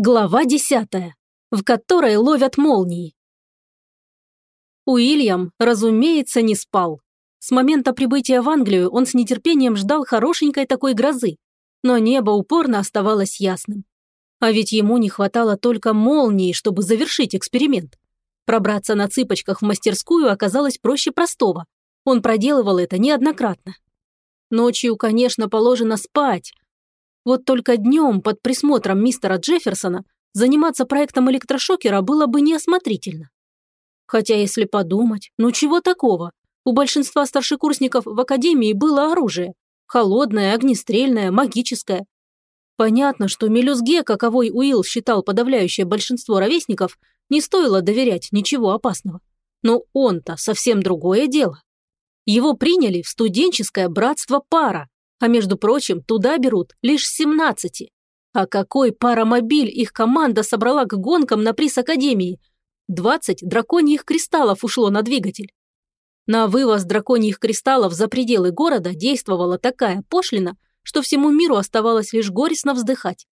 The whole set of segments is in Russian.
Глава десятая, в которой ловят молнии. Уильям, разумеется, не спал. С момента прибытия в Англию он с нетерпением ждал хорошенькой такой грозы, но небо упорно оставалось ясным. А ведь ему не хватало только молнии, чтобы завершить эксперимент. Пробраться на цыпочках в мастерскую оказалось проще простого. Он проделывал это неоднократно. Ночью, конечно, положено спать, вот только днем под присмотром мистера Джефферсона заниматься проектом электрошокера было бы неосмотрительно. Хотя, если подумать, ну чего такого? У большинства старшекурсников в академии было оружие. Холодное, огнестрельное, магическое. Понятно, что мелюзге, каковой Уилл считал подавляющее большинство ровесников, не стоило доверять ничего опасного. Но он-то совсем другое дело. Его приняли в студенческое братство пара, а между прочим, туда берут лишь 17. А какой паромобиль их команда собрала к гонкам на приз Академии? 20 драконьих кристаллов ушло на двигатель. На вывоз драконьих кристаллов за пределы города действовала такая пошлина, что всему миру оставалось лишь горестно вздыхать.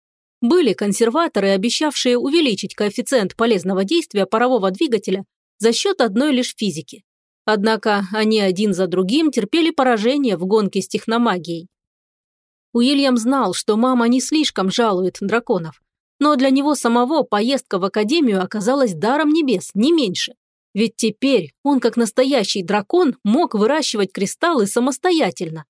Были консерваторы, обещавшие увеличить коэффициент полезного действия парового двигателя за счет одной лишь физики. Однако они один за другим терпели поражение в гонке с техномагией. Уильям знал, что мама не слишком жалует драконов, но для него самого поездка в академию оказалась даром небес, не меньше. Ведь теперь он, как настоящий дракон, мог выращивать кристаллы самостоятельно.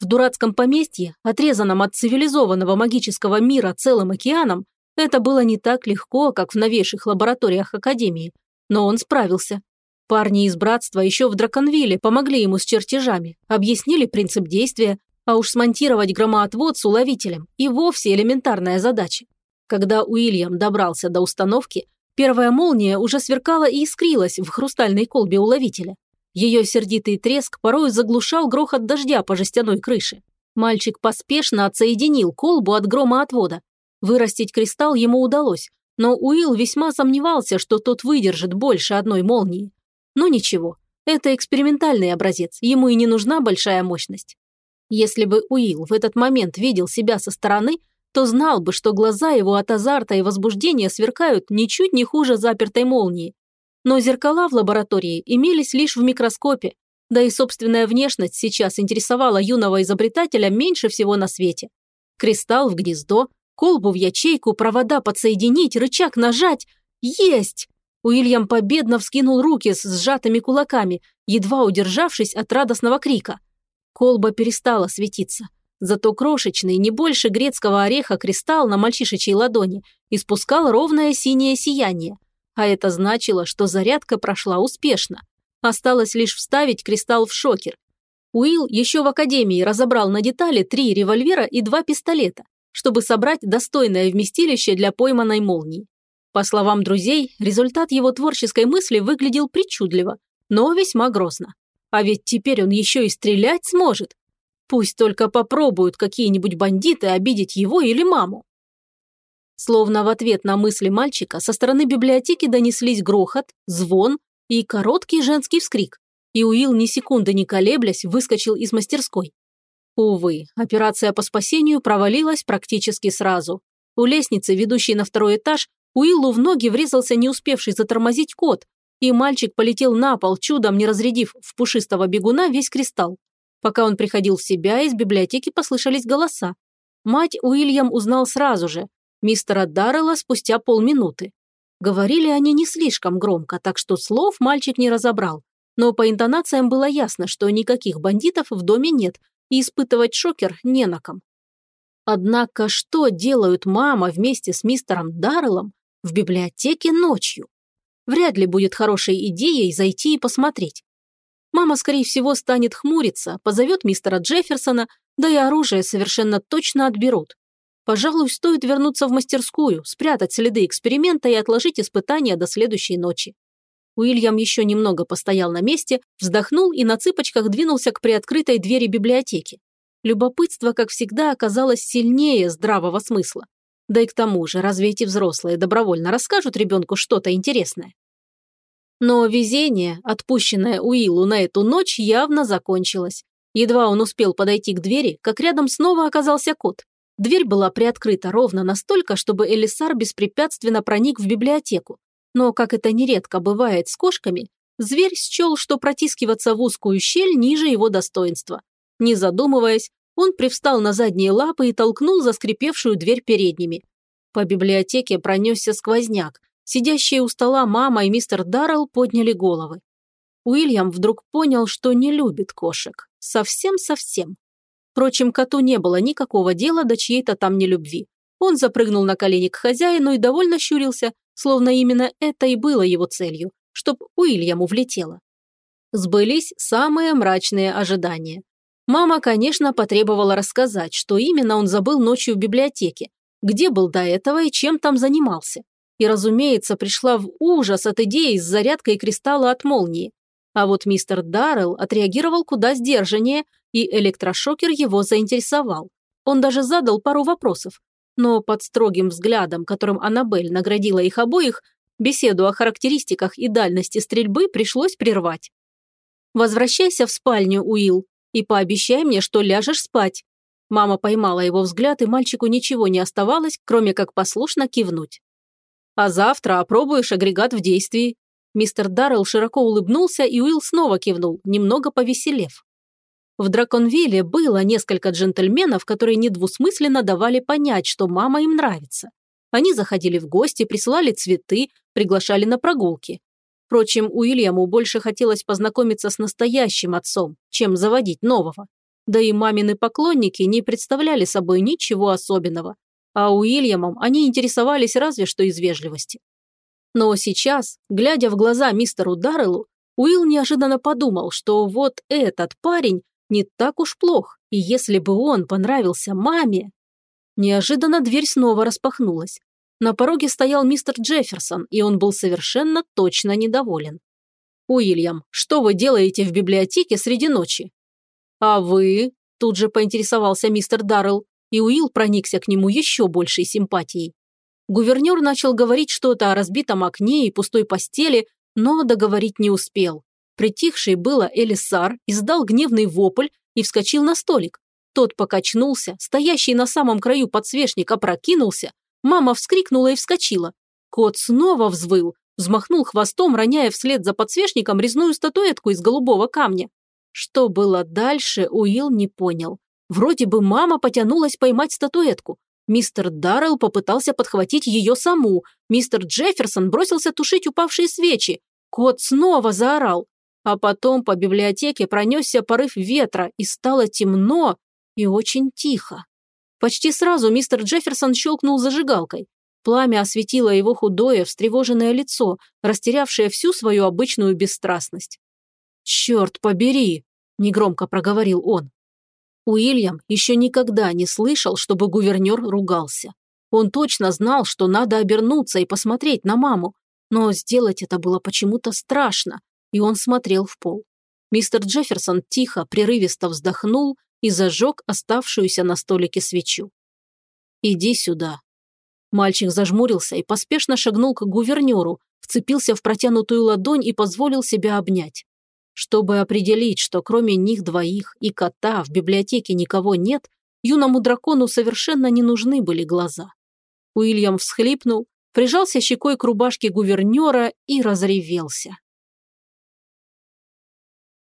В дурацком поместье, отрезанном от цивилизованного магического мира целым океаном, это было не так легко, как в новейших лабораториях Академии, но он справился. Парни из братства еще в Драконвилле помогли ему с чертежами, объяснили принцип действия, а уж смонтировать громоотвод с уловителем и вовсе элементарная задача. Когда Уильям добрался до установки, первая молния уже сверкала и искрилась в хрустальной колбе уловителя. Ее сердитый треск порой заглушал грохот дождя по жестяной крыше. Мальчик поспешно отсоединил колбу от громоотвода. Вырастить кристалл ему удалось, но Уилл весьма сомневался, что тот выдержит больше одной молнии. Но ничего, это экспериментальный образец, ему и не нужна большая мощность. Если бы Уилл в этот момент видел себя со стороны, то знал бы, что глаза его от азарта и возбуждения сверкают ничуть не хуже запертой молнии. Но зеркала в лаборатории имелись лишь в микроскопе, да и собственная внешность сейчас интересовала юного изобретателя меньше всего на свете. Кристалл в гнездо, колбу в ячейку, провода подсоединить, рычаг нажать. Есть! Уильям победно вскинул руки с сжатыми кулаками, едва удержавшись от радостного крика. Колба перестала светиться. Зато крошечный, не больше грецкого ореха кристалл на мальчишечьей ладони испускал ровное синее сияние. А это значило, что зарядка прошла успешно. Осталось лишь вставить кристалл в шокер. Уилл еще в академии разобрал на детали три револьвера и два пистолета, чтобы собрать достойное вместилище для пойманной молнии. По словам друзей, результат его творческой мысли выглядел причудливо, но весьма грозно. А ведь теперь он еще и стрелять сможет. Пусть только попробуют какие-нибудь бандиты обидеть его или маму. Словно в ответ на мысли мальчика со стороны библиотеки донеслись грохот, звон и короткий женский вскрик. И Уилл, ни секунды не колеблясь, выскочил из мастерской. Увы, операция по спасению провалилась практически сразу. У лестницы, ведущей на второй этаж, Уиллу в ноги врезался не успевший затормозить кот, и мальчик полетел на пол, чудом не разрядив в пушистого бегуна весь кристалл. Пока он приходил в себя, из библиотеки послышались голоса. Мать Уильям узнал сразу же, мистера Даррелла спустя полминуты. Говорили они не слишком громко, так что слов мальчик не разобрал. Но по интонациям было ясно, что никаких бандитов в доме нет, и испытывать шокер не на ком. Однако что делают мама вместе с мистером Дарреллом в библиотеке ночью? Вряд ли будет хорошей идеей зайти и посмотреть. Мама, скорее всего, станет хмуриться, позовет мистера Джефферсона, да и оружие совершенно точно отберут. Пожалуй, стоит вернуться в мастерскую, спрятать следы эксперимента и отложить испытания до следующей ночи. Уильям еще немного постоял на месте, вздохнул и на цыпочках двинулся к приоткрытой двери библиотеки. Любопытство, как всегда, оказалось сильнее здравого смысла. Да и к тому же, разве эти взрослые добровольно расскажут ребенку что-то интересное? Но везение, отпущенное Уиллу на эту ночь, явно закончилось. Едва он успел подойти к двери, как рядом снова оказался кот. Дверь была приоткрыта ровно настолько, чтобы Элисар беспрепятственно проник в библиотеку. Но, как это нередко бывает с кошками, зверь счел, что протискиваться в узкую щель ниже его достоинства. Не задумываясь, он привстал на задние лапы и толкнул заскрипевшую дверь передними. По библиотеке пронесся сквозняк. Сидящие у стола мама и мистер Даррелл подняли головы. Уильям вдруг понял, что не любит кошек. Совсем-совсем. Впрочем, коту не было никакого дела до чьей-то там нелюбви. Он запрыгнул на колени к хозяину и довольно щурился, словно именно это и было его целью, чтоб Уильяму влетело. Сбылись самые мрачные ожидания. Мама, конечно, потребовала рассказать, что именно он забыл ночью в библиотеке, где был до этого и чем там занимался. И, разумеется, пришла в ужас от идеи с зарядкой кристалла от молнии. А вот мистер Даррелл отреагировал куда сдержаннее и электрошокер его заинтересовал. Он даже задал пару вопросов, но под строгим взглядом, которым Аннабель наградила их обоих, беседу о характеристиках и дальности стрельбы пришлось прервать. «Возвращайся в спальню, Уилл, и пообещай мне, что ляжешь спать». Мама поймала его взгляд, и мальчику ничего не оставалось, кроме как послушно кивнуть. «А завтра опробуешь агрегат в действии». Мистер Даррелл широко улыбнулся, и Уилл снова кивнул, немного повеселев. В Драконвилле было несколько джентльменов, которые недвусмысленно давали понять, что мама им нравится. Они заходили в гости, присылали цветы, приглашали на прогулки. Впрочем, Уильяму больше хотелось познакомиться с настоящим отцом, чем заводить нового. Да и мамины поклонники не представляли собой ничего особенного, а Уильямом они интересовались разве что из вежливости. Но сейчас, глядя в глаза мистеру Дарреллу, Уилл неожиданно подумал, что вот этот парень не так уж плох, и если бы он понравился маме... Неожиданно дверь снова распахнулась. На пороге стоял мистер Джефферсон, и он был совершенно точно недоволен. «Уильям, что вы делаете в библиотеке среди ночи?» «А вы?» – тут же поинтересовался мистер Даррелл, и Уилл проникся к нему еще большей симпатией. Гувернер начал говорить что-то о разбитом окне и пустой постели, но договорить не успел. Притихший было Элисар издал гневный вопль и вскочил на столик. Тот покачнулся, стоящий на самом краю подсвечник опрокинулся, мама вскрикнула и вскочила. Кот снова взвыл, взмахнул хвостом, роняя вслед за подсвечником резную статуэтку из голубого камня. Что было дальше, Уилл не понял. Вроде бы мама потянулась поймать статуэтку. Мистер Даррелл попытался подхватить ее саму. Мистер Джефферсон бросился тушить упавшие свечи. Кот снова заорал. А потом по библиотеке пронесся порыв ветра, и стало темно и очень тихо. Почти сразу мистер Джефферсон щелкнул зажигалкой. Пламя осветило его худое, встревоженное лицо, растерявшее всю свою обычную бесстрастность. «Черт побери!» – негромко проговорил он. Уильям еще никогда не слышал, чтобы гувернер ругался. Он точно знал, что надо обернуться и посмотреть на маму, но сделать это было почему-то страшно, и он смотрел в пол. Мистер Джефферсон тихо, прерывисто вздохнул и зажег оставшуюся на столике свечу. «Иди сюда». Мальчик зажмурился и поспешно шагнул к гувернеру, вцепился в протянутую ладонь и позволил себя обнять. Чтобы определить, что кроме них двоих и кота в библиотеке никого нет, юному дракону совершенно не нужны были глаза. Уильям всхлипнул, прижался щекой к рубашке гувернера и разревелся.